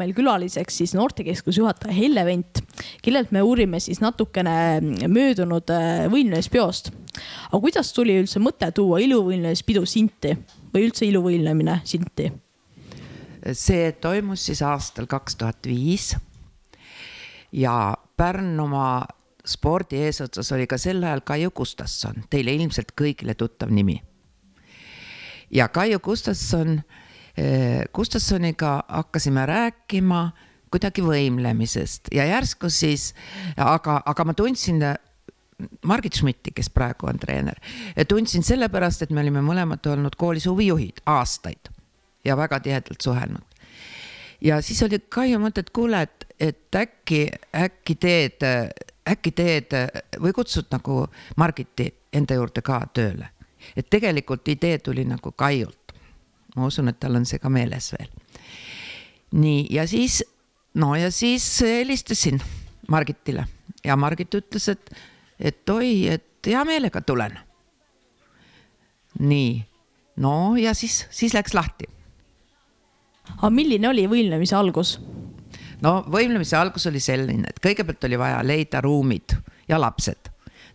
meil külaliseks siis noortekeskuse juhataja Helle Vent, kellelt me uurime siis natukene möödunud äh, võimlemispeost. aga kuidas tuli üldse mõte tuua iluvõimlemispidu Sinti või üldse iluvõimlemine Sinti? see toimus siis aastal kaks tuhat viis ja Pärnumaa spordi eesotsas oli ka sel ajal Kaiu Gustasson, teile ilmselt kõigile tuttav nimi. ja Kaiu Gustasson, Gustassoniga hakkasime rääkima kuidagi võimlemisest ja järsku siis, aga, aga ma tundsin Margit Schmidti, kes praegu on treener, tundsin sellepärast, et me olime mõlemad olnud koolis huvijuhid aastaid ja väga tihedalt suhelnud. ja siis oli Kaiu mõte, et kuule, et, et äkki, äkki teed, äkki teed või kutsud nagu Margiti enda juurde ka tööle. et tegelikult idee tuli nagu Kaiult. Ma usun, et tal on see ka meeles veel. nii, ja siis, no ja siis helistasin Margitile ja Margit ütles, et, et oi, et hea meelega tulen. nii, no ja siis, siis läks lahti aga milline oli võimlemise algus? no võimlemise algus oli selline, et kõigepealt oli vaja leida ruumid ja lapsed.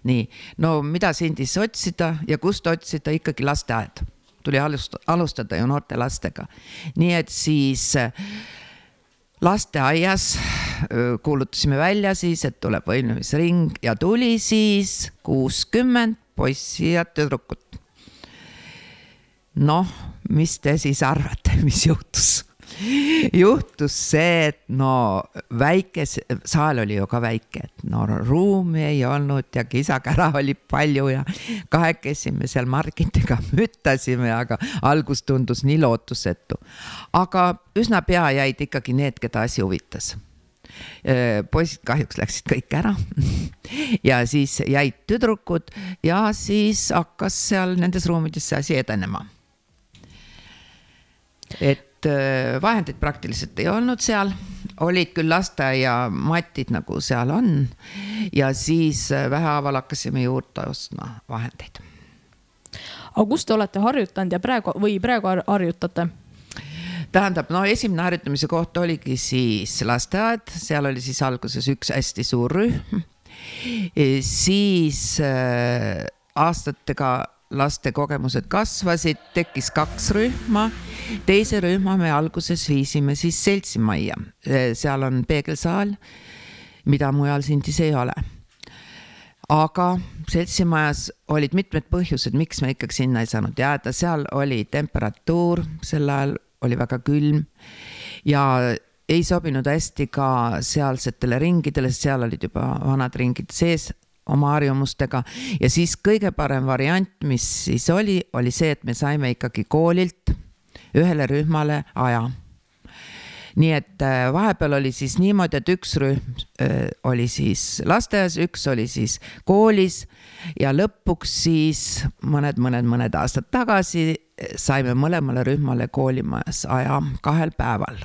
nii, no mida Sindis otsida ja kust otsida, ikkagi lasteaed. Tuli alust-, alustada ju noorte lastega. nii et siis äh, lasteaias äh, kuulutasime välja siis, et tuleb võimlemisring ja tuli siis kuuskümmend poissi ja tüdrukut. noh, mis te siis arvate, mis juhtus? Juhtus see, et no väike, saal oli ju ka väike, et no ruumi ei olnud ja kisa-kära oli palju ja kahekesi me seal Margitiga müttasime, aga algus tundus nii lootusetu. aga üsna pea jäid ikkagi need, keda asi huvitas poisid kahjuks läksid kõik ära ja siis jäid tüdrukud ja siis hakkas seal nendes ruumides see asi edenema. et et vahendeid praktiliselt ei olnud seal, olid küll lasteaiamatid, nagu seal on. ja siis vähehaaval hakkasime juurde ostma vahendeid. aga kus te olete harjutanud ja praegu või praegu harjutate? tähendab, no esimene harjutamise koht oligi siis lasteaed, seal oli siis alguses üks hästi suur rühm. siis aastatega laste kogemused kasvasid, tekkis kaks rühma. teise rühma me alguses viisime siis seltsimajja, seal on peegelsaal, mida mujal Sindis ei ole. aga seltsimajas olid mitmed põhjused, miks me ikkagi sinna ei saanud jääda, seal oli temperatuur, sel ajal oli väga külm ja ei sobinud hästi ka sealsetele ringidele, seal olid juba vanad ringid sees oma harjumustega ja siis kõige parem variant, mis siis oli, oli see, et me saime ikkagi koolilt ühele rühmale aja. nii et äh, vahepeal oli siis niimoodi, et üks rühm äh, oli siis lasteaias, üks oli siis koolis ja lõpuks siis mõned, mõned, mõned aastad tagasi äh, saime mõlemale rühmale koolimajas aja kahel päeval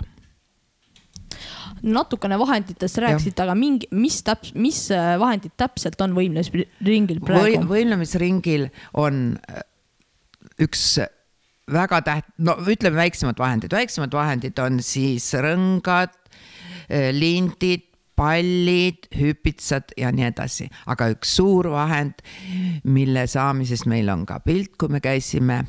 natukene vahenditest rääkisite, aga mingi, mis täp-, mis äh, vahendid täpselt on võimlemisringil praegu? Või,? võimlemisringil on äh, üks väga täht-, no ütleme väiksemad vahendid, väiksemad vahendid on siis rõngad, äh, lindid, pallid, hüpitsad ja nii edasi, aga üks suur vahend, mille saamisest meil on ka pilt, kui me käisime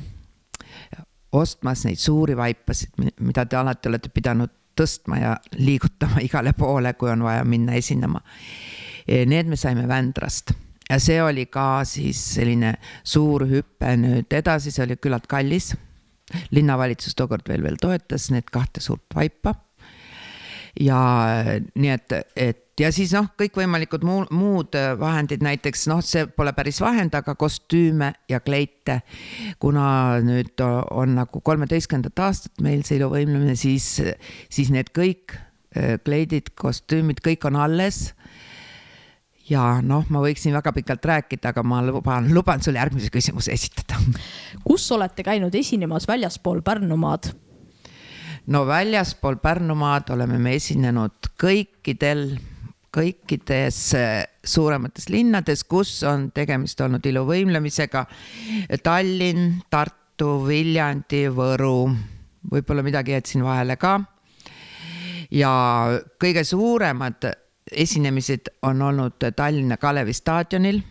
ostmas neid suuri vaipasid, mida te alati olete pidanud tõstma ja liigutama igale poole, kui on vaja minna esinema. Need me saime Vändrast ja see oli ka siis selline suur hüpe nüüd edasi, see oli küllalt kallis. linnavalitsus tookord veel, veel toetas need kahte suurt vaipa. ja nii et, et ja siis noh, kõikvõimalikud muu, muud vahendid, näiteks noh, see pole päris vahend, aga kostüüme ja kleite. kuna nüüd on nagu kolmeteistkümnendat aastat meil see iluvõimlemine, siis, siis need kõik äh, kleidid, kostüümid, kõik on alles ja noh, ma võiksin väga pikalt rääkida, aga ma luban, luban sulle järgmise küsimuse esitada. kus olete käinud esinemas väljaspool Pärnumaad? no väljaspool Pärnumaad oleme me esinenud kõikidel kõikides eh, suuremates linnades, kus on tegemist olnud iluvõimlemisega. Tallinn, Tartu, Viljandi, Võru, võib-olla midagi jätsin vahele ka. ja kõige suuremad esinemised on olnud Tallinna Kalevi staadionil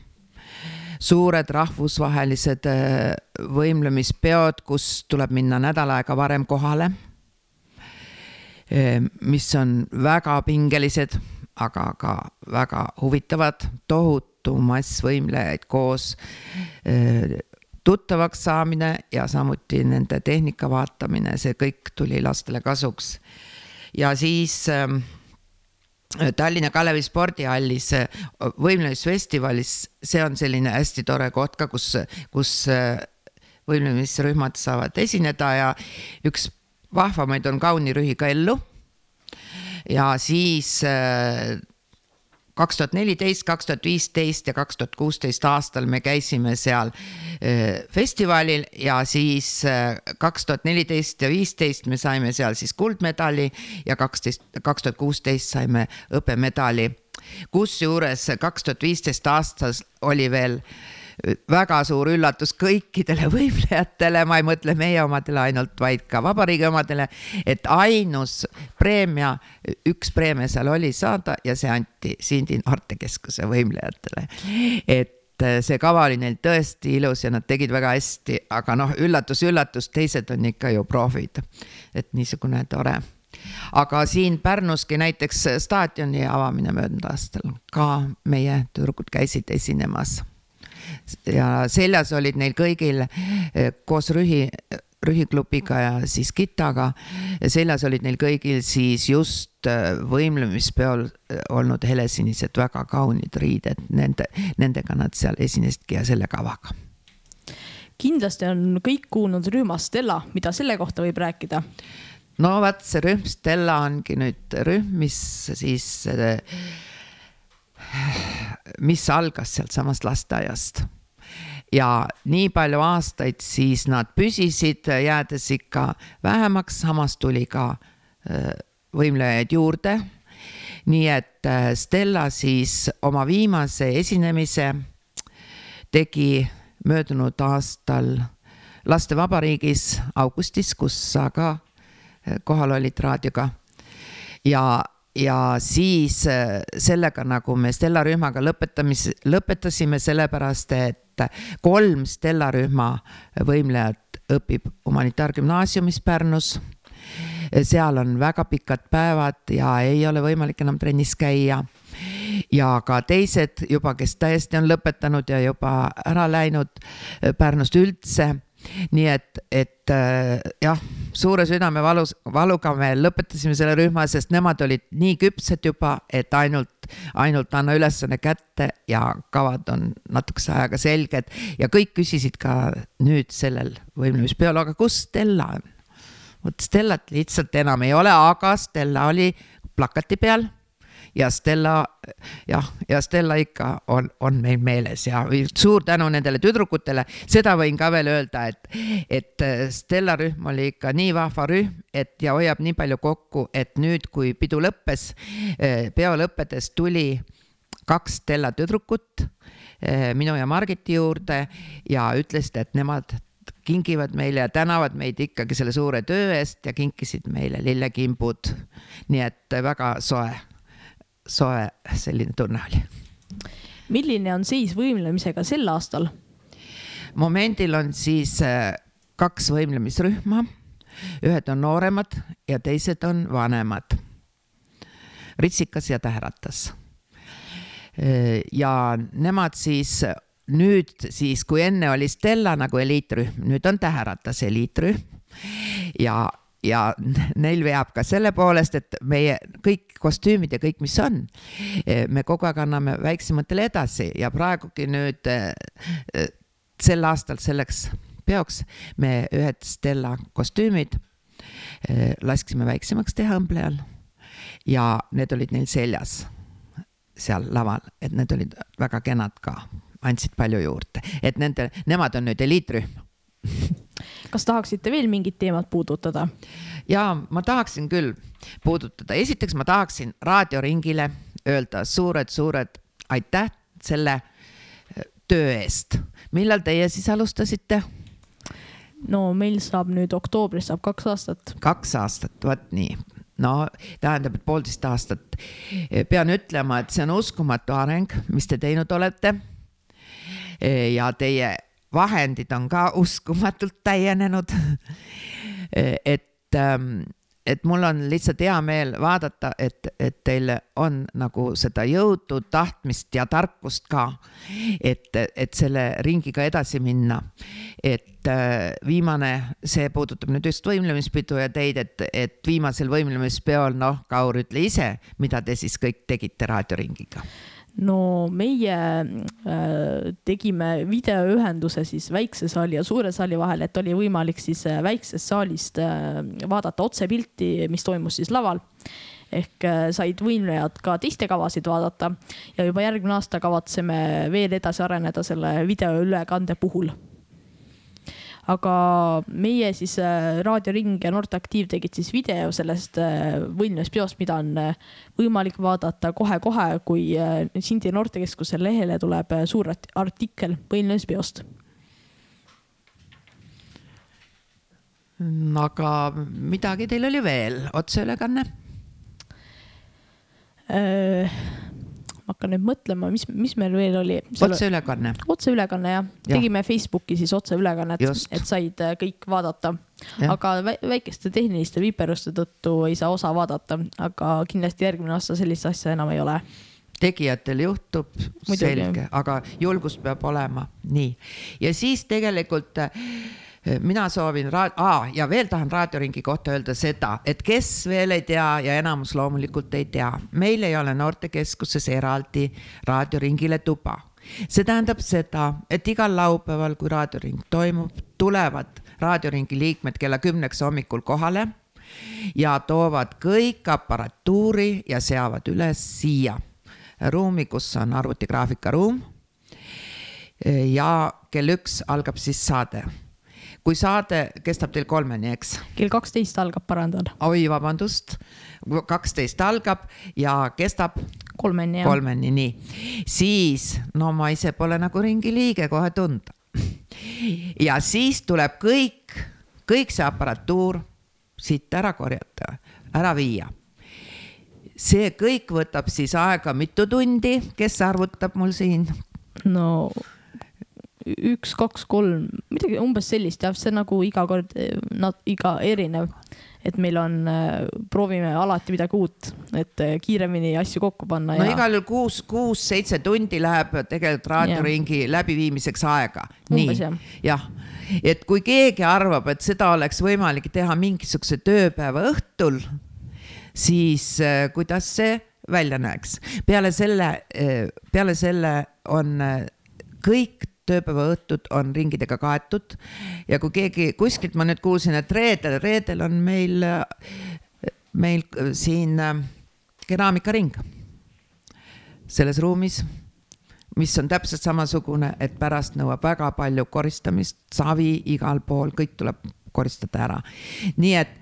suured rahvusvahelised äh, võimlemispeod, kus tuleb minna nädal aega varem kohale. Äh, mis on väga pingelised, aga ka väga huvitavad, tohutu mass võimlejaid koos äh, tuttavaks saamine ja samuti nende tehnika vaatamine, see kõik tuli lastele kasuks. ja siis äh, Tallinna Kalevi spordihallis võimlemisfestivalis, see on selline hästi tore koht ka, kus, kus võimlemisrühmad saavad esineda ja üks vahvamaid on Kaunirühi ka ellu. Ja siis kaks tuhat neliteist, kaks tuhat viisteist ja kaks tuhat kuusteist aastal me käisime seal äh, festivalil ja siis äh, kaks tuhat neliteist ja viisteist me saime seal siis kuldmedali ja kaksteist, kaks tuhat kuusteist saime hõbemedali. kusjuures kaks tuhat viisteist aastas oli veel äh, väga suur üllatus kõikidele võimlejatele, ma ei mõtle meie omadele ainult, vaid ka vabariigi omadele, et ainus preemia, üks preemia seal oli saada ja see anti Sindi noortekeskuse võimlejatele. et see kava oli neil tõesti ilus ja nad tegid väga hästi, aga noh, üllatus-üllatus, teised on ikka ju profid. et niisugune tore aga siin Pärnuski näiteks staadioni avamine möödunud aastal ka meie tüdrukud käisid esinemas ja seljas olid neil kõigil eh, koos rühi, rühiklubiga ja siis Kitaga. seljas olid neil kõigil siis just eh, võimlemispeol eh, olnud helesinised väga kaunid riided, nende, nendega nad seal esinesidki ja selle kavaga kindlasti on kõik kuulnud rühmast Stella, mida selle kohta võib rääkida? no vot, see rühm Stella ongi nüüd rühm, mis siis mis algas sealtsamast lasteaiast. ja nii palju aastaid siis nad püsisid, jäädes ikka vähemaks, samas tuli ka äh, võimlejaid juurde. nii et äh, Stella siis oma viimase esinemise tegi möödunud aastal lastevabariigis augustis, kus sa ka äh, kohal olid raadioga. ja ja siis äh, sellega nagu me Stella rühmaga lõpetamis, lõpetasime, sellepärast et kolm Stella rühma võimlejat õpib humanitaargümnaasiumis Pärnus. seal on väga pikad päevad ja ei ole võimalik enam trennis käia. ja ka teised juba, kes täiesti on lõpetanud ja juba ära läinud Pärnust üldse nii et, et äh, jah, suure südamevalus, valuga me lõpetasime selle rühma, sest nemad olid nii küpsed juba, et ainult, ainult anna ülesanne kätte ja kavad on natukese ajaga selged ja kõik küsisid ka nüüd sellel võimlemispeol, aga kus Stella on? vot Stellat lihtsalt enam ei ole, aga Stella oli plakati peal ja Stella, jah, ja Stella ikka on, on meil meeles ja suur tänu nendele tüdrukutele, seda võin ka veel öelda, et, et äh, Stella rühm oli ikka nii vahva rühm, et ja hoiab nii palju kokku, et nüüd, kui pidu lõppes, äh, peo lõppedes tuli kaks Stella tüdrukut äh, minu ja Margiti juurde ja ütlesid, et nemad kingivad meile ja tänavad meid ikkagi selle suure töö eest ja kinkisid meile lillekimbud. nii et väga soe soe selline tunne oli. milline on seis võimlemisega sel aastal? momendil on siis äh, kaks võimlemisrühma, ühed on nooremad ja teised on vanemad. Ritsikas ja Täheratas. Äh, ja nemad siis nüüd siis, kui enne oli Stella nagu eliitrühm, nüüd on Täheratas eliitrühm ja ja neil veab ka selle poolest, et meie kõik kostüümid ja kõik, mis on, me kogu aeg anname väiksematele edasi ja praegugi nüüd eh, sel aastal selleks peoks me ühed Stella kostüümid eh, lasksime väiksemaks teha õmblejal ja need olid neil seljas seal laval, et need olid väga kenad ka, andsid palju juurde, et nende, nemad on nüüd eliitrühm kas tahaksite veel mingit teemat puudutada? ja ma tahaksin küll puudutada, esiteks ma tahaksin raadioringile öelda suured-suured aitäh selle äh, töö eest. millal teie siis alustasite? no meil saab nüüd oktoobris saab kaks aastat. kaks aastat, vot nii no tähendab, et poolteist aastat. pean ütlema, et see on uskumatu areng, mis te teinud olete. ja teie vahendid on ka uskumatult täienenud. et ähm, et mul on lihtsalt hea meel vaadata, et, et teil on nagu seda jõudu, tahtmist ja tarkust ka, et, et selle ringiga edasi minna. et äh, viimane, see puudutab nüüd just võimlemispidu ja teid, et, et viimasel võimlemispeol, noh, Kaur, ütle ise, mida te siis kõik tegite raadioringiga no meie äh, tegime videoühenduse siis väikse saali ja suure saali vahel, et oli võimalik siis äh, väiksest saalist äh, vaadata otsepilti, mis toimus siis laval. ehk äh, said võimlejad ka teiste kavasid vaadata ja juba järgmine aasta kavatseme veel edasi areneda selle videoülekande puhul aga meie siis äh, Raadio Ring ja Noorte Aktiiv tegid siis video sellest äh, võimlemispeost, mida on äh, võimalik vaadata kohe-kohe, kui Sindi noortekeskuse lehele tuleb suur artikkel võimlemispeost aga midagi teil oli veel, otseülekanne? Hakkan nüüd mõtlema, mis, mis meil veel oli. otseülekanne. otseülekanne jah ja., tegime Facebooki siis otseülekannet, et said äh, kõik vaadata. aga väikeste tehniliste viperuste tõttu ei saa osa vaadata, aga kindlasti järgmine aasta sellist asja enam ei ole tegijatel juhtub, selge, aga julgust peab olema, nii. ja siis tegelikult äh, mina soovin raad- ah,, ja veel tahan raadioringi kohta öelda seda, et kes veel ei tea ja enamus loomulikult ei tea, meil ei ole noortekeskuses eraldi raadioringile tuba. see tähendab seda, et igal laupäeval, kui raadioring toimub, tulevad raadioringi liikmed kella kümneks hommikul kohale ja toovad kõik aparatuuri ja seavad üles siia ruumi, kus on arvutigraafikaruum. ja kell üks algab siis saade kui saade kestab teil kolmeni, eks? kell kaksteist algab, parandan. oi, vabandust, kaksteist algab ja kestab? kolmeni, jah. kolmeni, nii. siis, no ma ise pole nagu ringi liige, kohe tunda. ja siis tuleb kõik, kõik see aparatuur siit ära korjata, ära viia see kõik võtab siis aega mitu tundi, kes arvutab mul siin? no üks, kaks, kolm, midagi umbes sellist jah, see nagu iga kord, iga erinev. et meil on, äh, proovime alati midagi uut, et äh, kiiremini asju kokku panna. no ja... igal juhul kuus, kuus-seitse tundi läheb tegelikult raadioringi läbiviimiseks aega. nii, jah, et kui keegi arvab, et seda oleks võimalik teha mingisuguse tööpäeva õhtul, siis kuidas see välja näeks? peale selle, peale selle on kõik tööpäevaõhtud on ringidega kaetud ja kui keegi kuskilt ma nüüd kuulsin, et reedel, reedel on meil, meil siin äh, keraamikaring selles ruumis, mis on täpselt samasugune, et pärast nõuab väga palju koristamist, savi igal pool, kõik tuleb koristada ära. nii et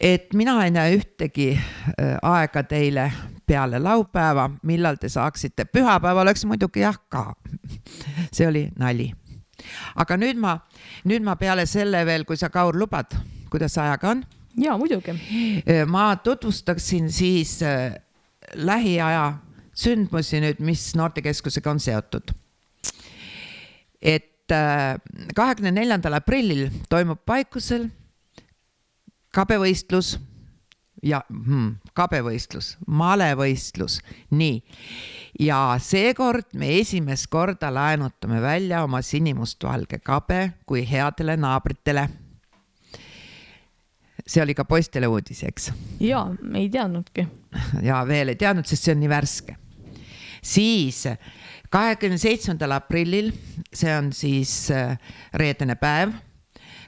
et mina ei näe ühtegi äh, aega teile peale laupäeva, millal te saaksite, pühapäev oleks muidugi jah ka. See oli nali. aga nüüd ma, nüüd ma peale selle veel, kui sa, Kaur, lubad, kuidas ajaga on? ja muidugi. Äh, ma tutvustaksin siis äh, lähiaja sündmusi nüüd, mis noortekeskusega on seotud. et kahekümne neljandal aprillil toimub Paikusel kabevõistlus ja hmm, kabevõistlus, malevõistlus, nii. ja seekord me esimest korda laenutame välja oma sinimustvalge kabe kui headele naabritele. see oli ka poistele uudis, eks? ja, ei teadnudki. ja veel ei teadnud, sest see on nii värske. siis kahekümne seitsmendal aprillil, see on siis äh, reedene päev,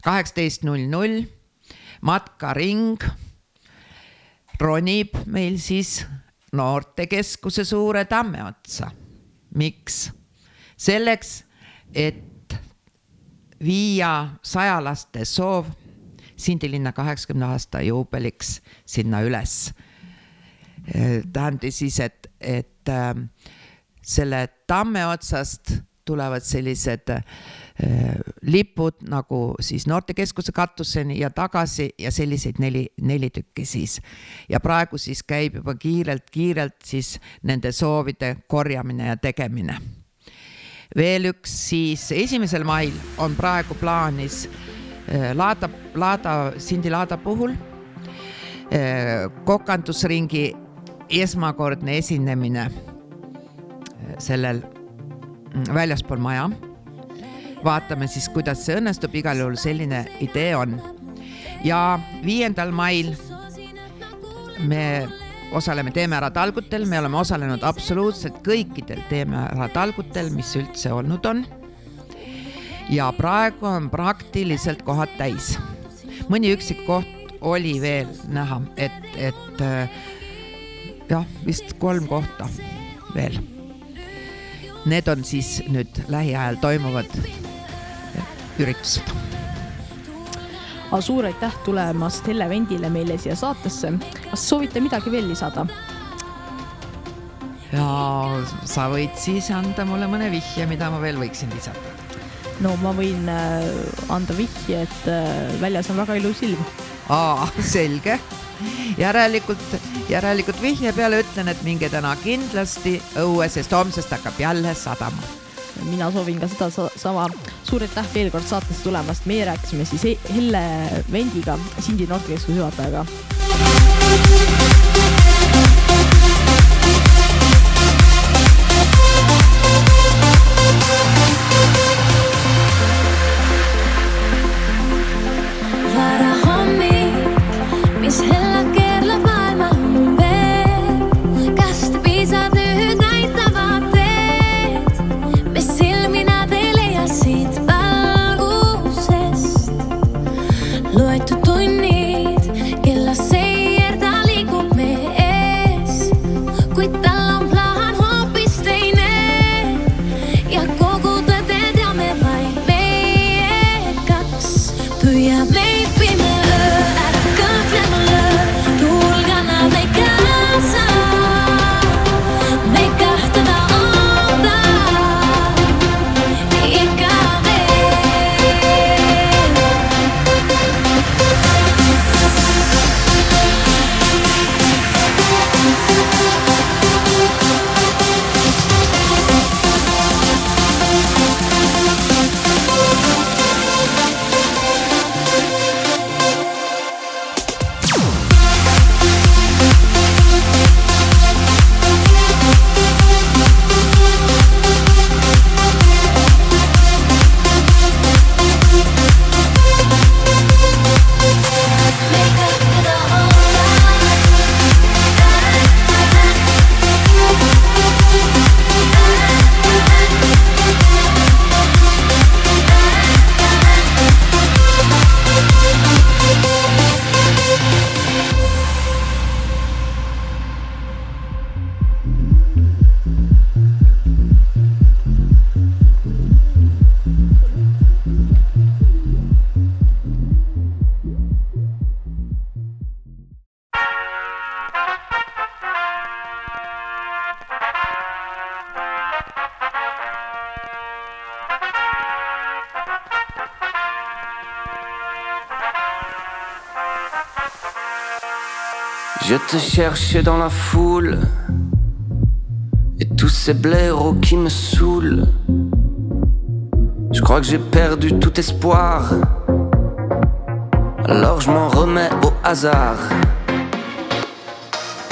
kaheksateist null null matkaring ronib meil siis noortekeskuse suure tamme otsa. miks? selleks, et viia sajalaste soov Sindi linna kaheksakümne aasta juubeliks sinna üles. tähendab siis, et, et äh, selle tamme otsast tulevad sellised äh, lipud nagu siis noortekeskuse katuseni ja tagasi ja selliseid neli, neli tükki siis. ja praegu siis käib juba kiirelt-kiirelt siis nende soovide korjamine ja tegemine. veel üks siis esimesel mail on praegu plaanis Laada, Laada, Sindi Laada puhul kokandusringi esmakordne esinemine sellel mm, väljaspool maja vaatame siis, kuidas see õnnestub, igal juhul selline idee on. ja viiendal mail me osaleme Teeme ära talgutel, me oleme osalenud absoluutselt kõikidel Teeme ära talgutel, mis üldse olnud on. ja praegu on praktiliselt kohad täis. mõni üksik koht oli veel näha, et, et äh, jah, vist kolm kohta veel. Need on siis nüüd lähiajal toimuvad üritused. aga suur aitäh tulemast Helle Vendile meile siia saatesse. kas soovite midagi veel lisada? ja sa võid siis anda mulle mõne vihje, mida ma veel võiksin lisada. no ma võin äh, anda vihje, et äh, väljas on väga ilus ilm. aa, selge järelikult, järelikult vihje peale ütlen, et minge täna kindlasti õue, sest homsest hakkab jälle sadama mina soovin ka seda sama. suur aitäh veel kord saatesse tulemast, meie rääkisime siis Helle Vendiga, Sindi noortekeskuse juhatajaga. Je te cherchais dans la foule et tous ces blaireaux qui me saoulent. Je crois que j'ai perdu tout espoir. Alors je m'en remets au hasard.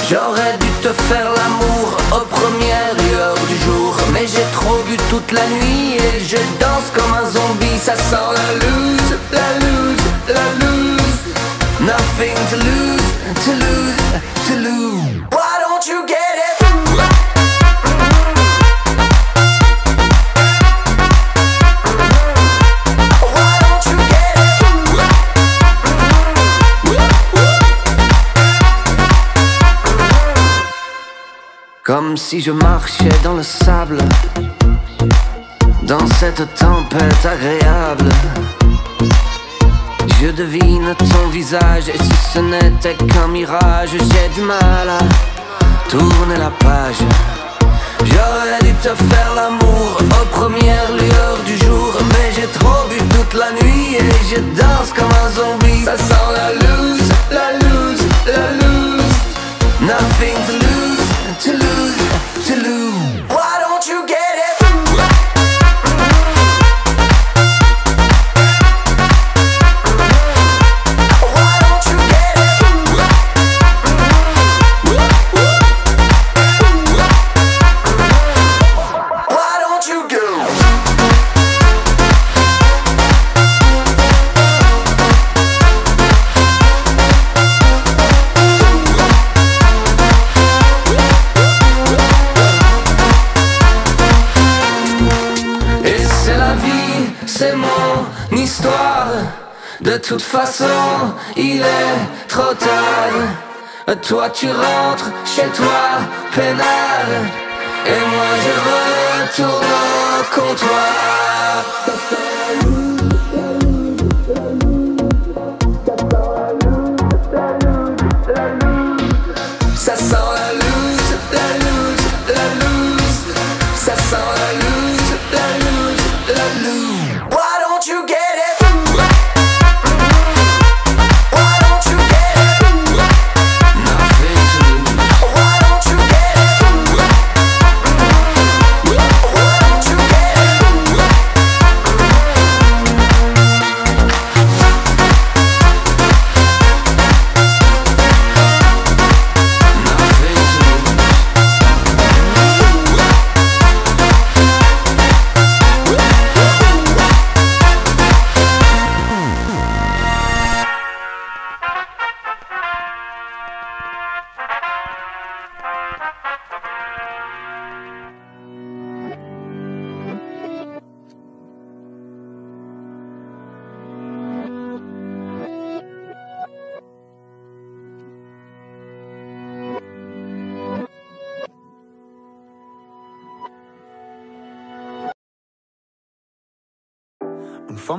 J'aurais dû te faire l'amour aux premières lueurs du jour. Mais j'ai trop bu toute la nuit et je danse comme un zombie. Ça sent la loose, la loose, la loose. Nothing to lose, to lose. si je marchais dans le sable, dans cette tempête agréable. Je devine ton visage et si ce n'était qu'un mirage, j'ai du mal à tourner la page. J'aurais dû te faire l'amour aux premières lueurs du jour, mais j'ai trop bu toute la nuit et je danse comme un zombie. Ça sent la loose, la loose, la loose. Nothing to lose. to lose, to lose. Toute façon, il est trop tard. Toi tu rentres chez toi, peinard. Et moi je retourne au comptoir.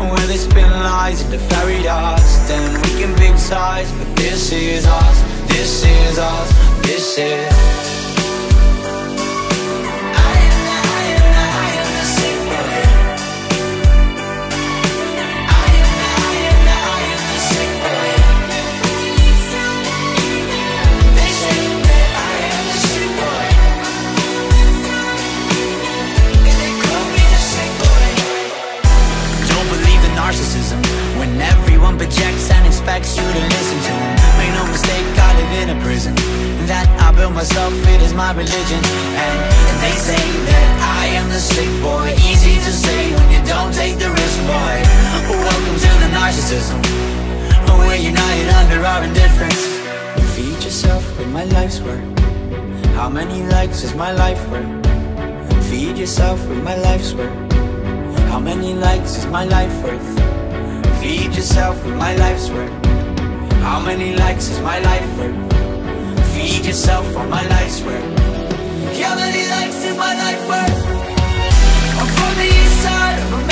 Where they spin lies into fairy dust And we can big size, But this is us, this is us, this is projects and expects you to listen to him Make no mistake, I live in a prison. That I built myself, it is my religion. And, and they say that I am the sick boy. Easy to say when you don't take the risk, boy. Welcome to the narcissism. We're united under our indifference. You feed yourself with my life's work. How many likes is my life worth? Feed yourself with my life's work. How many likes is my life worth? Feed yourself with my life's work How many likes is my life worth? Feed yourself on my life's work How many likes is my life worth? I'm from the east side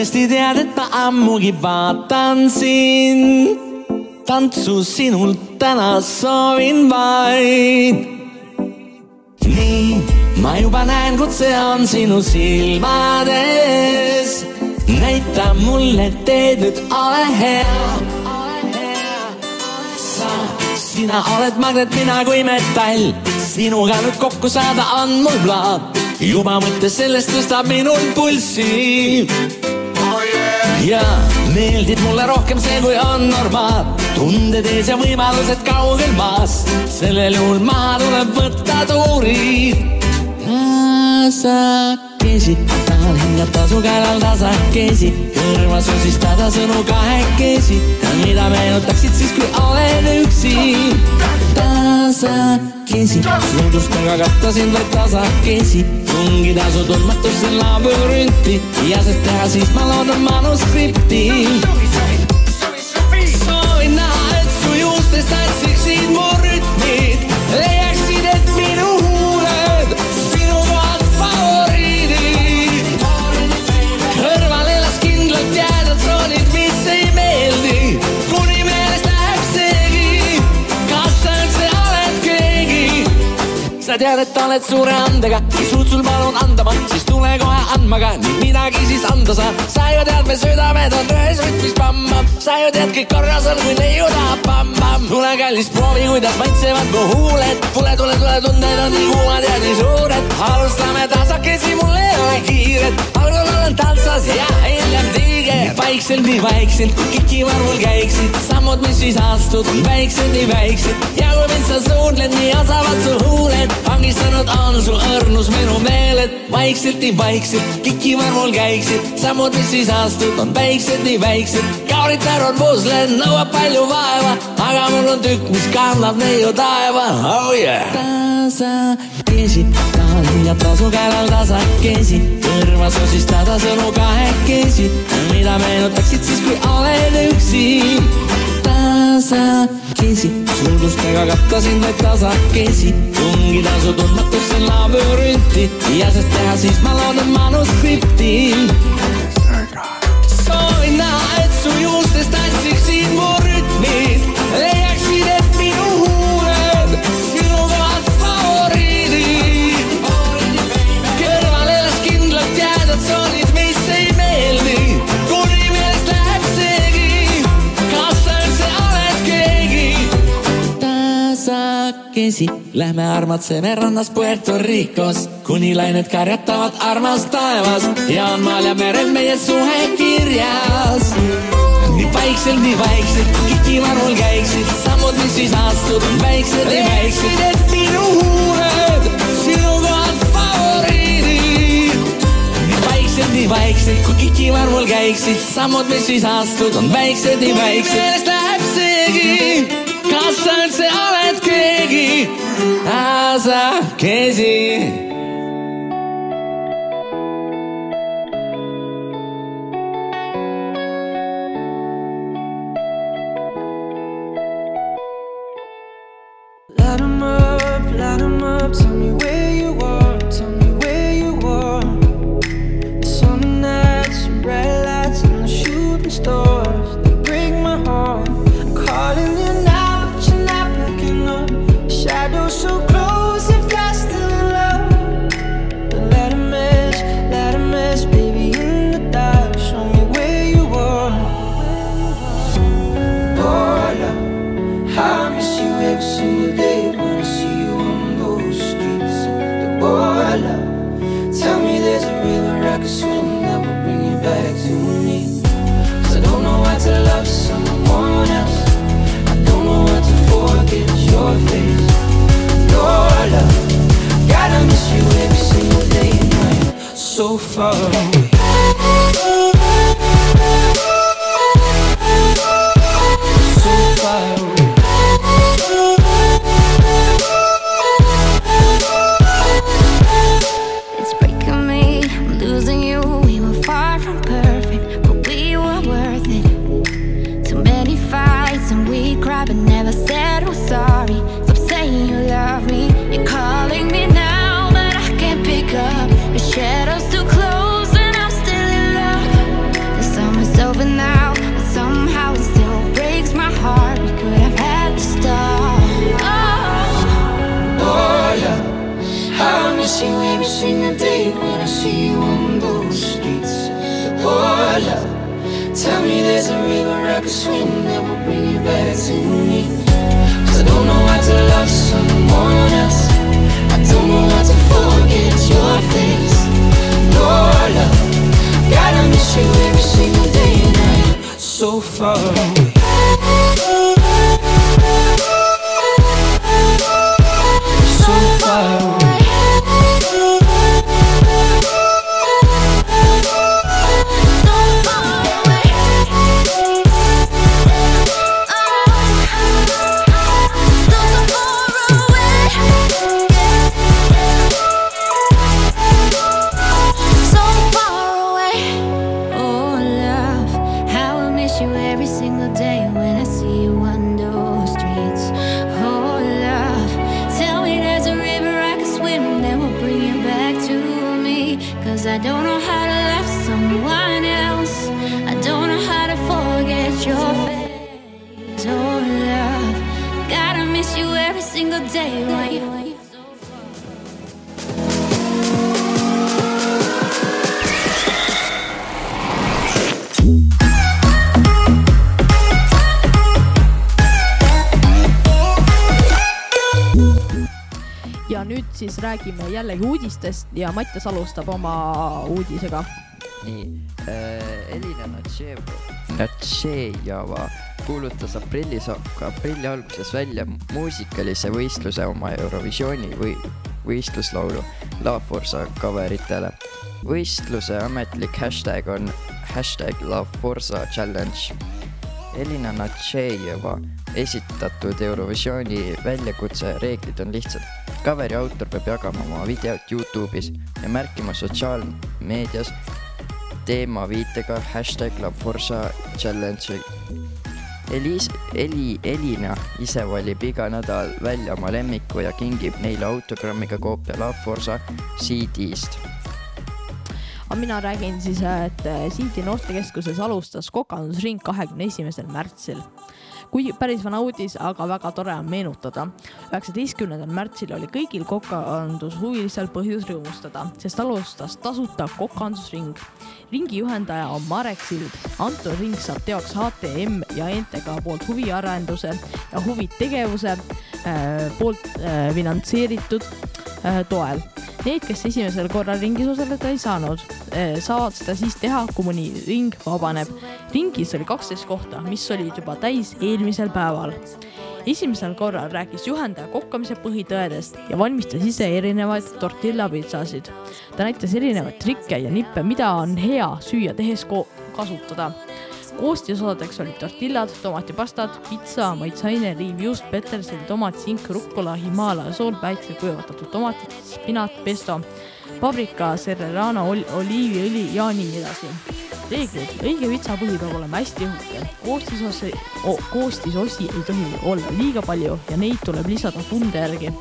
tõesti tead, et ma ammugi vaatan sind. tantsu sinult täna soovin vaid. nii ma juba näen, kus see on sinu silmades. näita mulle teed nüüd, ole hea. sa, sina oled magnet, mina kui metall, sinuga nüüd kokku saada on mul plaan. juba mõte sellest tõstab minul pulssi ja meeldib mulle rohkem see, kui on normaal. tunded ees ja võimalused kaugel maas, sellel juhul maha tuleb võtta tuurid. tasakesi, tahan hingata su käelal tasakesi, kõrvas osistada sõnu kahekesi. mida meenutaksid siis, kui oled üksi? tasakesi, suudlustega katta sind vaid tasakesi, tungida su tundmatusse labürünti ja sest teha siis ma loodan manuskripti. soovin näha, et su juustest tantsiksid tead, et oled suure andega, isud sul palun anda ma, siis tule kohe andma ka, midagi siis anda saab. sa ju tead, me südamed on ühes rütmis pamm-pamm, sa ju tead, kõik korras on, kui neiu tahab pamm-pamm. tule kallis, proovi, kuidas maitsevad mu huuled, tule, tule, tule, tunded on nii kuumad ja nii suured. alustame tasakesi, mul ei ole kiiret, olen tantsas ja hiljem tiiger. vaikselt, nii vaikselt, kui kikivarvul käiksid, sammud, mis siis astud, väiksed, nii väiksed. Ja kui mind sa suudled, nii osavad su huuled. Vangistanud on su õrnus minu meeled, vaikselt nii vaikselt, kikivarvul käiksid, sammud, mis siis astud, on väiksed, nii väiksed. kauritar on puslen, nõuab palju vaeva, aga mul on tükk, mis kannab neiu taeva, oh yeah. Tasakesi, tahan hingata su käelal tasakesi, kõrvas osistada sõnu kahekesi, mida meenutaksid siis, kui oled üksi tasakesi, sulgustega katta sind vaid tasakesi, tungida su tundmatusse labürünti ja sest teha siis ma loodan manuskripti. Tasakesi lähme armatseme rannas Puerto Ricos, kuni lained karjatavad armas taevas. Ja on maal ja merel meie suhe kirjas. Nii vaikselt, nii vaikselt, kikivarul käiksid. Sammud, mis siis astud, on väiksed, nii väiksed, et minu huuled sinu kohad favoriidid. nii vaikselt, nii vaikselt, kui kikivarvul käiksid. Sammud, mis siis astud, on väiksed, nii väiksed. meelest läheb seegi, keegi, tasakesi Light Swim that will bring you back to me. Cause I don't know how to love someone else. I don't know how to forget your face. No, love, gotta miss you every single day and night. So far räägime jällegi uudistest ja Mattias alustab oma uudisega. nii äh,, Elina Natšejeva kuulutas aprillis, aprilli alguses välja muusikalise võistluse oma Eurovisiooni või võistluslaulu La Forza coveritele. võistluse ametlik hashtag on hashtag La Forza Challenge. Elina Natšejeva esitatud Eurovisiooni väljakutse reeglid on lihtsad. Coveri autor peab jagama oma videot Youtube'is ja märkima sotsiaalmeedias teema viitega hashtag La Forza Challenge'i. Elis-, Eli, Elina ise valib iga nädal välja oma lemmiku ja kingib neile autogrammiga koopia La Forza CD-st. aga mina räägin siis, et äh, Siidi noortekeskuses alustas kokandusring kahekümne esimesel märtsil. Kuigi päris vana uudis, aga väga tore on meenutada. üheksateistkümnendal märtsil oli kõigil kokandushuvilisel põhjus rõõmustada, sest alustas tasuta kokandusring. Ringi juhendaja on Marek Sild. antud ring saab teoks HTM ja NTK poolt huviarenduse ja huvitegevuse äh, poolt äh, finantseeritud äh, toel Need, kes esimesel korral ringis osaleda ei saanud, saavad seda siis teha, kui mõni ring vabaneb. ringis oli kaksteist kohta, mis olid juba täis eelmisel päeval. Esimesel korral rääkis juhendaja kokkamise põhitõedest ja valmistas ise erinevaid tortillapitsasid. ta näitas erinevaid trikke ja nippe, mida on hea süüa tehes kasutada koostisosadeks olid tortillad, tomatipastad, pitsa, maitseaine, riivjuust, petersil, tomat, sink, rucola, Himalaia sool, päikse kuivatatud tomatid, spinat, pesto, paprika, serrano, oliiviõli ja nii edasi. reeglid, õige pitsapõhi peab olema hästi õhuke, koostisosi, koostisosi ei tohi olla liiga palju ja neid tuleb lisada tunde järgi.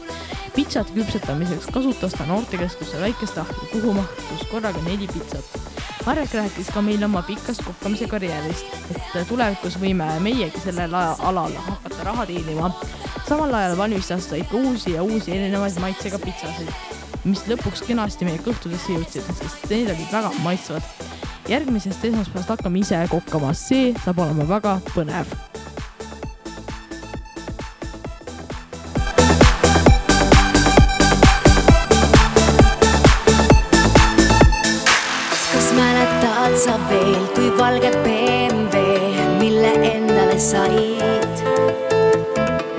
pitsate küpsetamiseks kasutas ta noortekeskuse väikest ahju, kuhu mahtus korraga neli pitsat Marek rääkis ka meile oma pikast kokkamise karjäärist, et tulevikus võime meiegi sellel alal hakata raha teenima. samal ajal valmistas ta ikka uusi ja uusi erinevaid maitsega pitsasid, mis lõpuks kenasti meie kõhtudesse jõudsid, sest need olid väga maitsvad. järgmisest esmaspäevast hakkame ise kokkama, see saab olema väga põnev sa veel, kui valge BMW, mille endale said?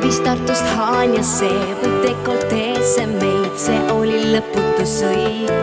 vist Tartust Haanjasse või 水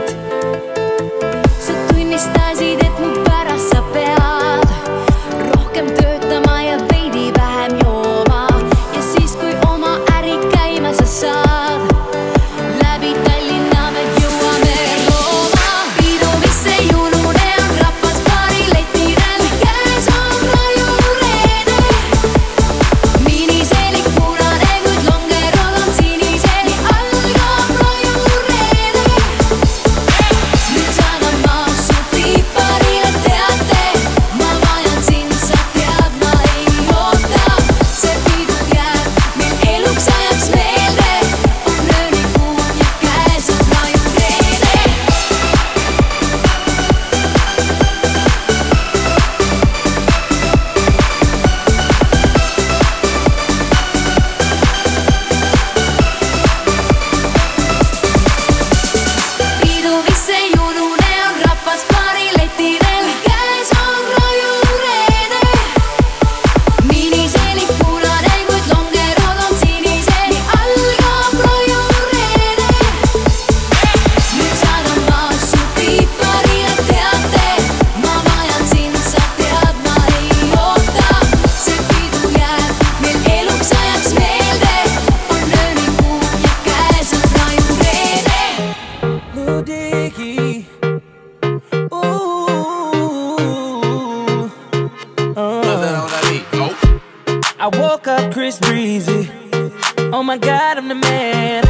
my god, I'm the man.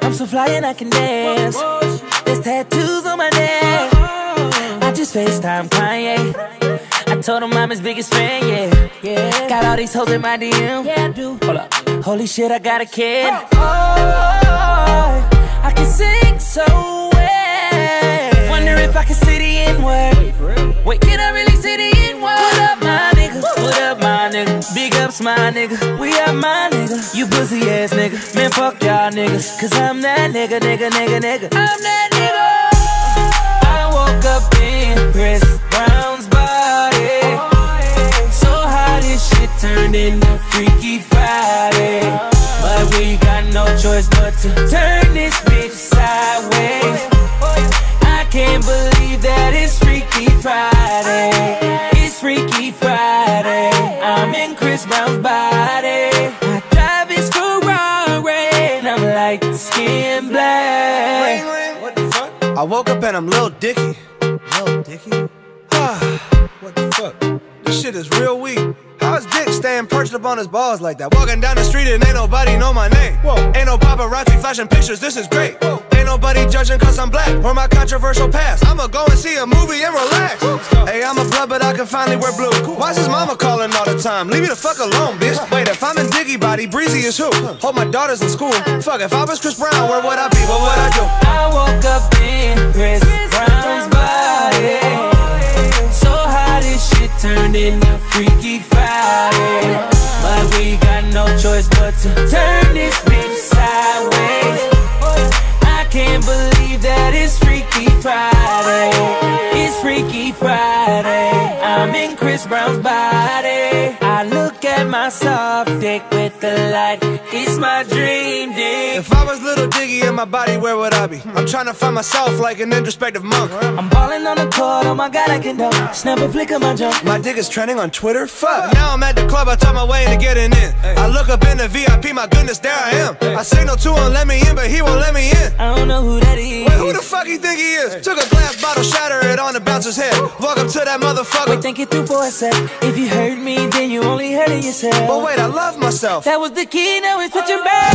I'm so fly and I can dance. There's tattoos on my neck. I just FaceTime Kanye. I told him I'm his biggest fan, yeah. yeah. Got all these hoes in my DM. Yeah, I do. Hold up. Holy shit, I got a kid. Oh, I can sing so well. Wonder if I can see the N word. Wait, can I really see the? What up, my nigga? What up, my nigga? Big ups, my nigga. We are my nigga. You pussy ass nigga. Man, fuck y'all niggas. Cause I'm that nigga, nigga, nigga, nigga. I'm that nigga. I woke up in Chris Brown's body. So how this shit turned into Freaky Friday. But we got no choice but to turn this bitch sideways. I can't believe that it's Freaky Friday. It's Freaky Friday. I'm in Chris Brown's body. I drive his Ferrari and I'm like skin black. What the fuck? I woke up and I'm Lil Dicky. Lil Dicky? Ah, what the fuck? This shit is real weak. How's Dick staying perched up on his balls like that? Walking down the street and ain't nobody know my name. Whoa. Ain't no paparazzi flashing pictures, this is great. Whoa. Ain't nobody judging cause I'm black or my controversial past. I'ma go and see a movie and relax. Hey, I'm a blood, but I can finally wear blue. Why's his mama calling all the time? Leave me the fuck alone, bitch. Wait, if I'm in Diggy body, Breezy is who? Hold my daughters in school. Fuck, if I was Chris Brown, where would I be? What would I do? I woke up in Chris Brown's body. This shit turned into Freaky Friday. But we got no choice but to turn this bitch sideways. I can't believe that it's Freaky Friday. It's Freaky Friday. I'm in Chris Brown's body. I my soft dick with the light. It's my dream dick. If I was little Diggy in my body, where would I be? I'm trying to find myself like an introspective monk. I'm balling on the court, oh my god, I can dunk. Snap a flick of my jump. My dick is trending on Twitter. Fuck. Now I'm at the club, I talk my way into getting in. I look up in the VIP, my goodness, there I am. I signal to him, let me in, but he won't let me in. I don't know who that is. Wait, who the fuck you think he is? Took a glass bottle, shatter it on the bouncer's head. Walk up to that motherfucker. Wait, think it through for a sec. If you heard me, then you only hurting yourself. But wait, I love myself. That was the key, now it's switching back.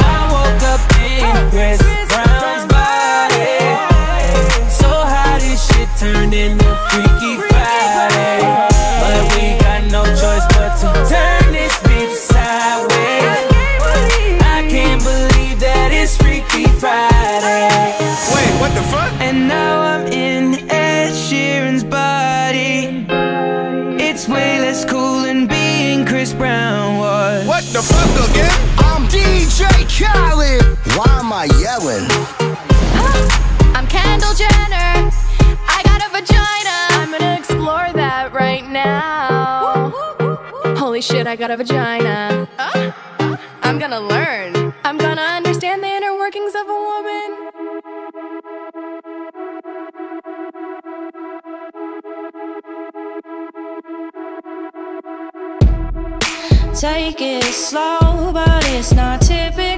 I woke up in Chris Brown's body. So how this shit turned into Freaky Friday. But we got no choice but to turn this bitch sideways. I can't believe that it's Freaky Friday. Wait, what the fuck? And now I'm in Ed Sheeran's body. It's way less cool than being Chris Brown was. What the fuck again? I'm DJ Khaled. Why am I yelling? I'm Kendall Jenner. I got a vagina. I'm gonna explore that right now. Holy shit, I got a vagina. I'm gonna learn. I'm gonna Take it slow, but it's not typical.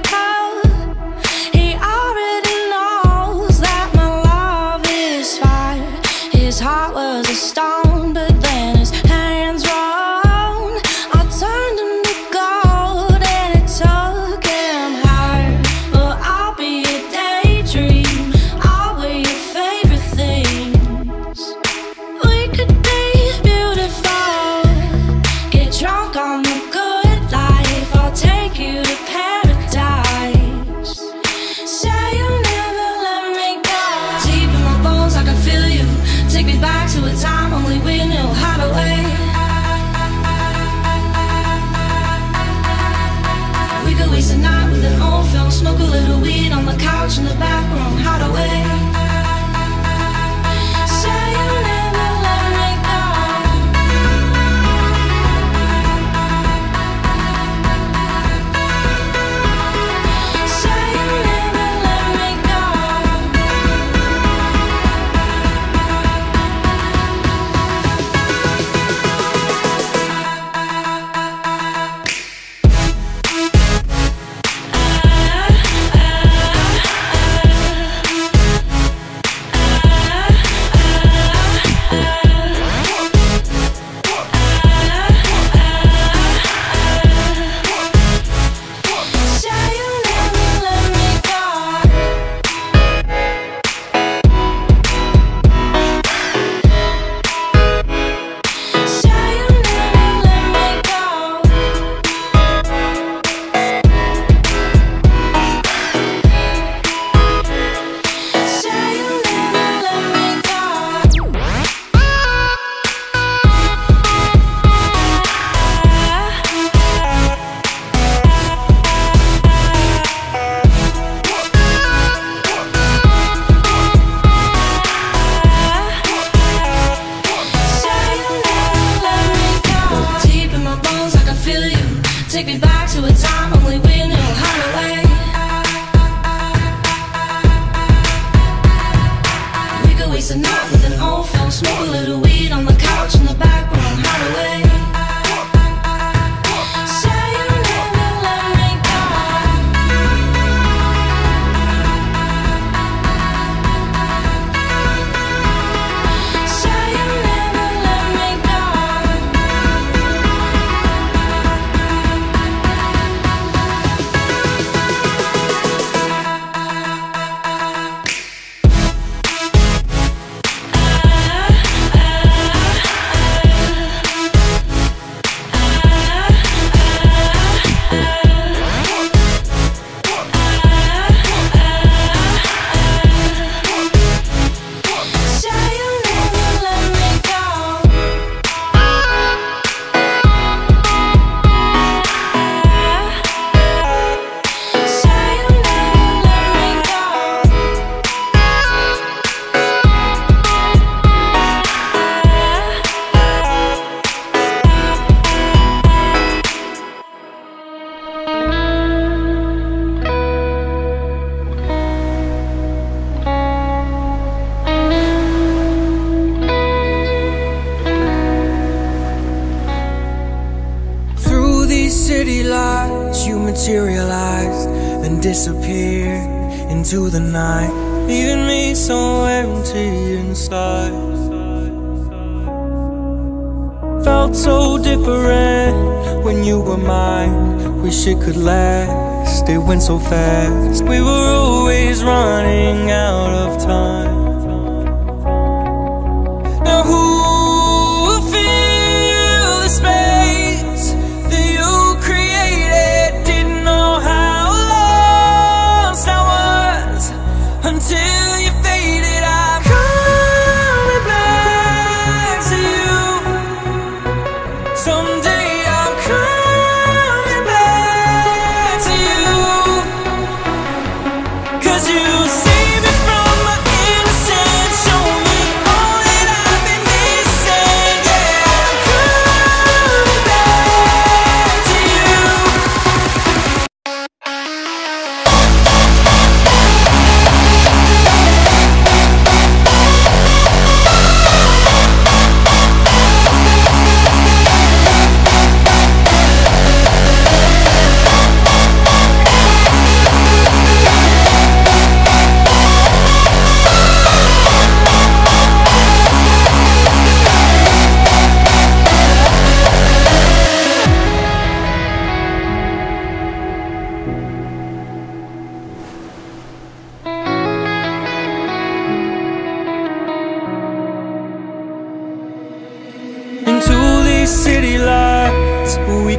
into the night, leaving me so empty inside. Felt so different when you were mine. Wish it could last, it went so fast. We were always running out of time.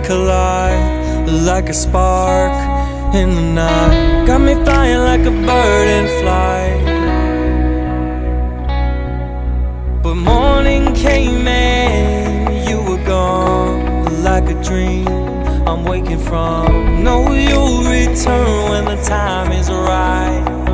collide like a spark in the night. Got me flying like a bird in flight. But morning came and you were gone like a dream. I'm waking from. Know you'll return when the time is right.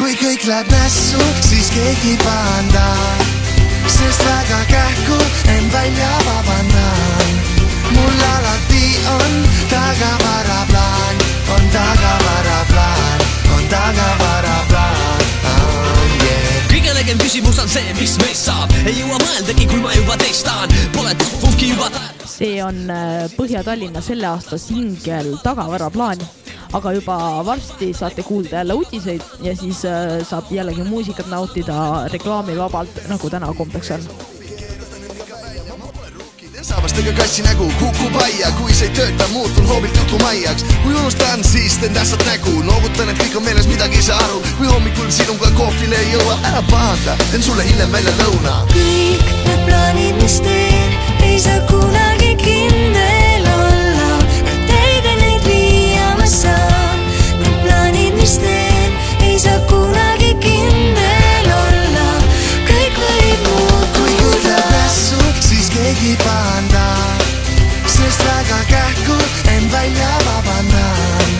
kui kõik läheb nässu, siis keegi parandab, sest väga kähku end välja vabandan. mul alati on tagavaraplaan, on tagavaraplaan, on tagavaraplaan oh, ah, yeah.. kõige legem küsimus on see, mis meist saab, ei jõua mõeldagi, kui ma juba teistan, pole tuhvki juba. see on äh, Põhja-Tallinna selleaasta singel Tagavaraplaan aga juba varsti saate kuulda jälle uudiseid ja siis äh, saab jällegi muusikat nautida reklaamivabalt, nagu täna kombeks on saabastega kassi nägu kukub aia, kui see ei tööta, muutun hoobilt jutumaiaks. kui unustan, siis teen tähtsat nägu, noogutan, et kõik on meeles, midagi ei saa aru. kui hommikul sinuga kohvile ei jõua, ära pahanda, teen sulle hiljem välja lõuna. kõik need plaanid, mis teen, ei saa kunagi kindel mis teen, ei saa kunagi kindel olla, kõik võib kui muutuda nässu, siis keegi ei pahanda, sest väga kähku end välja vabandan.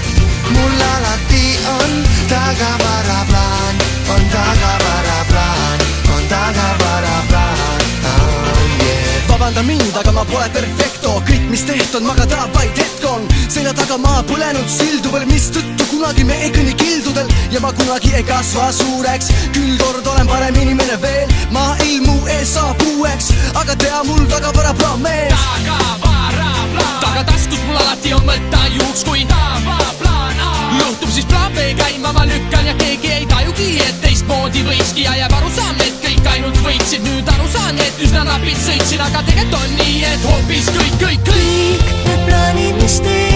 mul alati on tagavaraplaan, on tagavaraplaan, on tagavaraplaan oh,. Yeah. vabanda mind, aga ma pole perfekto, mis tehtud, magada vaid hetk on. selja taga ma põlenud sildu veel, mistõttu kunagi me ei kõnni kildudel ja ma kunagi ei kasva suureks. küll kord olen parem inimene veel, ma ilmu ees saab uueks, aga tea mul tagavaraplaan mees. tagavaraplaan. tagataskus mul alati on võtta juhuks, kui tavaplaan A juhtub, siis plaan B käima ma lükkan ja keegi ei tajugi, et teistmoodi võikski ja jääb arusaam, et kõik ainult võitsid, nüüd aru saan, et sõitsin, aga tegelikult on nii, et hoopis kõik, kõik, kõik. Need plaanid, mis teen,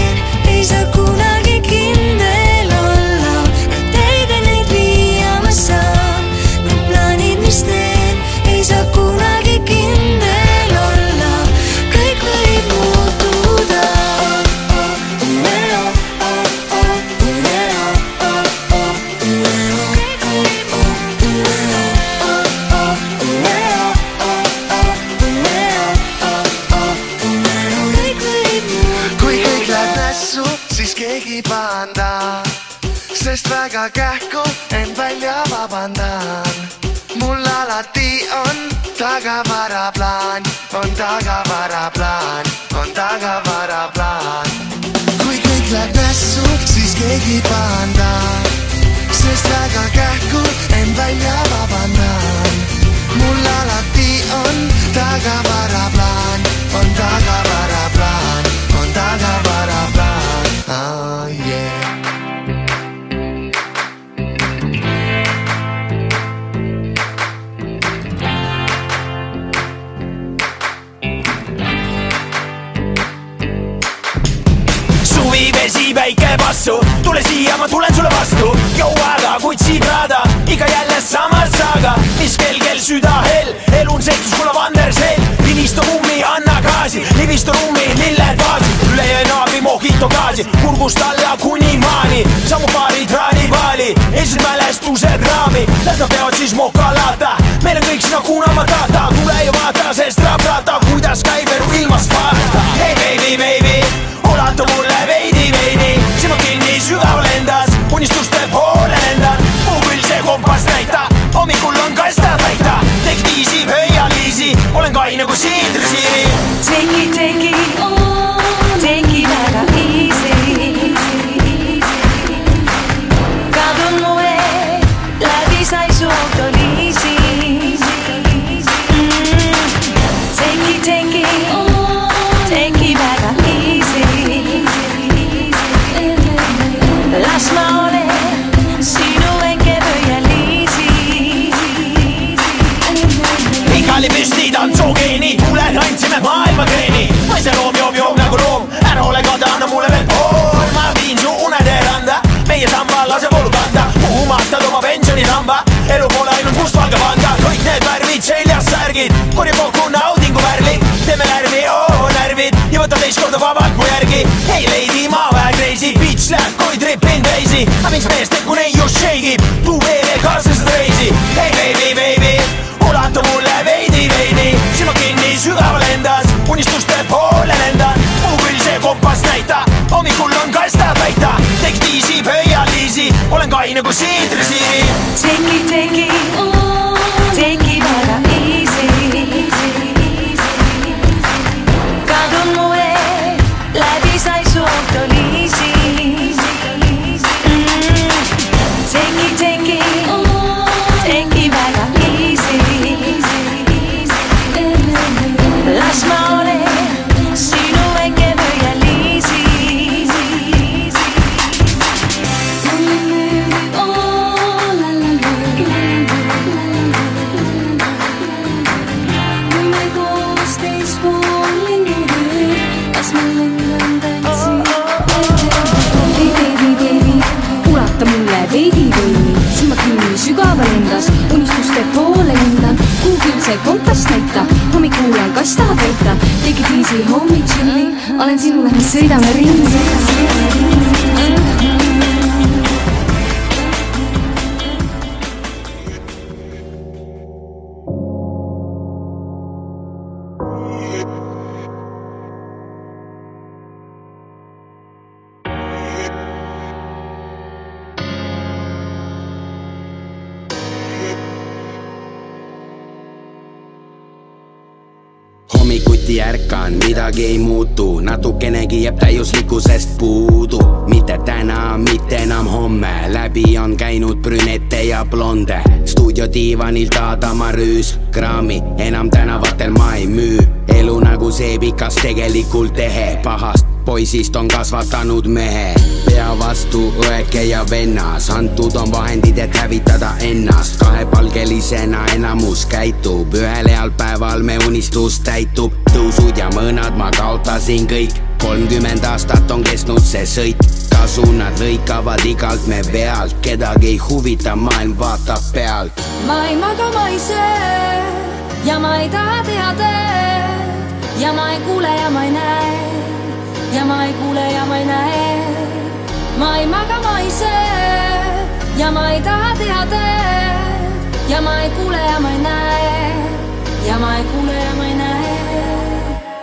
sest väga kähku end välja vabandan. mul alati on tagavaraplaan, on tagavaraplaan, on tagavaraplaan. kui kõik läheb nässu, siis keegi ei pahanda, sest väga kähku end välja vabandan. mul alati on tagavaraplaan, on tagavaraplaan, passu, tule siia, ma tulen sulle vastu. jõuaga, kuid sibrada, ikka jälle samas saaga, mis kell, kell süda hell, elu on seksus, kuna vandersell, livistu kummi, anna gaasi, livistu rummi, lilled vaasi, üle jõe naabi, mojito gaasi, kurgust alla kuni maani, samu paari traanipaali, esimesed mälestused raami, las nad peavad siis mokalata, meil on kõik sina kuna matata, tule ja vaata, sest rabrata, kuidas käib elu ilmast vaata. Hey baby, baby, ulata mulle veidi, silmad kinni sügaval endas, unistuste poole lendan, mu küll see kompass näita, hommikul on kasta täita, teeks viisi, pöialiisi, olen kaine kui siidrisiiri. crazy, aga miks mees teeb, kui neiu shake ib, tuu veere kaaslased reisi, hey baby, baby, ulata mulle veidi, veidi, silmad kinni sügaval endas, unistuste poole lendan, mu küll see kompass näita, hommikul on kasta täita, teeks viisi, pöialiisi, olen kaine kui siidrisiiri. Take it, take it, take it väga laste poole enda, kuhugil see kompass näita, hommikul on kass tahab heita, tegi diisi hommi tšilli, olen sinuga, sõidame ringi. Midagi ei muutu, natukenegi jääb täiuslikkusest puudu. mitte täna, mitte enam homme, läbi on käinud brünette ja blonde. stuudiodiivanil taadama rüüs, kraami enam tänavatel ma ei müü. Elu nagu seebikas tegelikult ehe, pahast poisist on kasvatanud mehe. pea vastu õeke ja vennas, antud on vahendid, et hävitada ennast. kahepalgelisena enamus käitub, ühel heal päeval me unistus täitub. tõusud ja mõõnad ma kaotasin kõik, kolmkümmend aastat on kestnud see sõit. kasunnad lõikavad igalt me pealt, kedagi ei huvita, maailm vaatab pealt. ma ei maga, ma ei söö ja ma ei taha tööd ja ma ei kuule ja ma ei näe ja ma ei kuule ja ma ei näe. ma ei maga, ma ei söö ja ma ei taha teha tööd ja ma ei kuule ja ma ei näe ja ma ei kuule ja ma ei näe.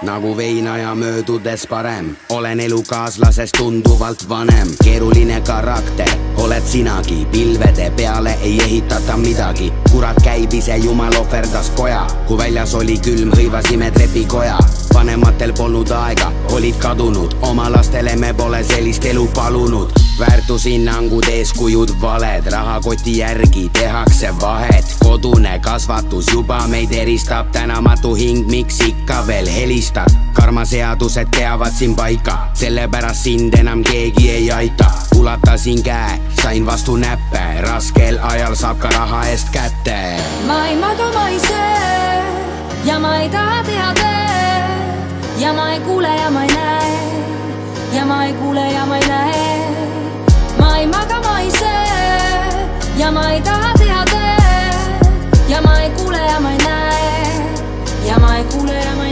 Nagu veinaja möödudes parem, olen elukaaslasest tunduvalt vanem, keeruline karakter. Oled sinagi, pilvede peale ei ehitata midagi. kurat käib ise, jumal ohverdas poja, kui väljas oli külm, hõivasime trepikoja. Vanematel polnud aega, olid kadunud, oma lastele me pole sellist elu palunud. väärtushinnangud, eeskujud valed, rahakoti järgi tehakse vahet, kodune kasvatus juba meid eristab, tänamatu hing, miks ikka veel helistad? karmaseadused peavad siin paika, sellepärast sind enam keegi ei aita. ulatasin käe, sain vastu näppe, raskel ajal saab ka raha eest kätte. ma ei maga, ma ei söö ja ma ei taha tööd ja ma ei kuule ja ma ei näe ja ma ei kuule ja ma ei näe. ma ei maga, ma ei söö ja ma ei taha teha tööd ja ma ei kuule ja ma ei näe ja ma ei kuule ja ma ei näe.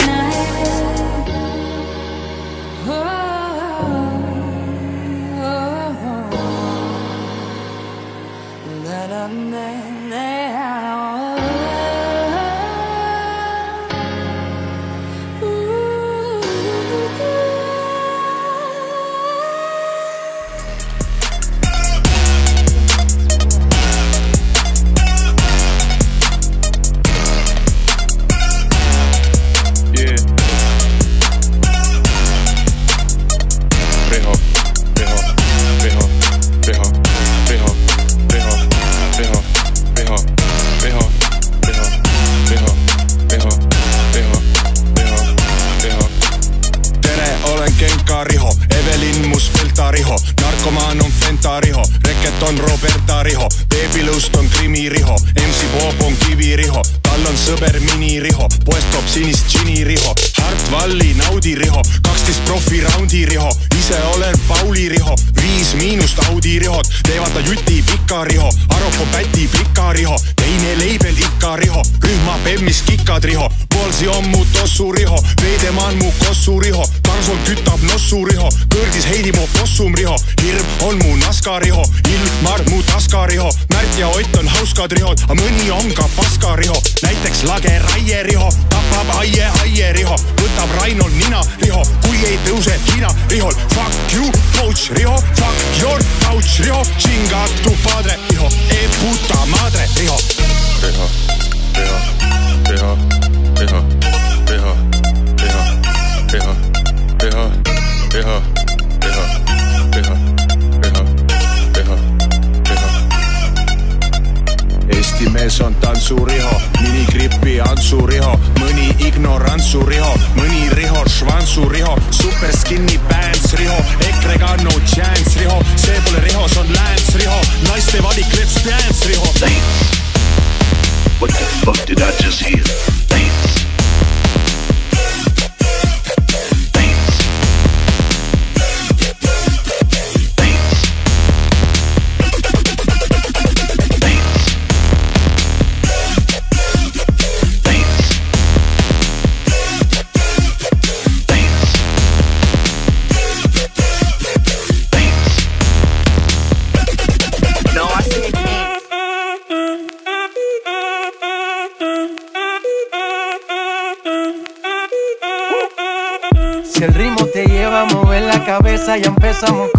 On Roberta Riho, beebilust on Krimi Riho, on sõber Mini Riho, poest toob sinist džini Riho, Hart Valli naudi Riho, kaksteist profi raundi Riho, ise olen Pauli Riho, viis miinust Audi Rihot, teevad ta juti pika Riho, Aroko päti pika Riho, teine leibel ikka Riho, rühma Bemmis kikad Riho, Poolsi on mu tossu Riho, Veidemaa on mu kossu Riho, Karlsson kütab nossu Riho, kõrdis Heidi mu possum Riho, hirm on mu naska Riho, Ilmar mu taska Riho, Märt ja Ott on hauskad Rihod, aga mõni on ka paska Riho, näiteks Lage Raie Riho, tapab aie aie Riho, võtab Rainol nina Riho, kui ei tõuse Hiina Rihol, fuck you coach Riho, fuck your couch Riho, chinga tu padre Riho, e puta madre Riho. Riho, Riho, Riho, Riho, Riho, Riho, Riho, Riho, Riho, Riho, mees on tantsuriho, minikripi Antsu Riho, mõni ignorantsu Riho, mõni Riho Švantsu-Riho, super skinny pants Riho, EKRE-ga no chance Riho, see pole Riho, see on Lance Riho, naiste valik let's dance Riho. What the fuck did I just hear? cabeza, ya empezamos con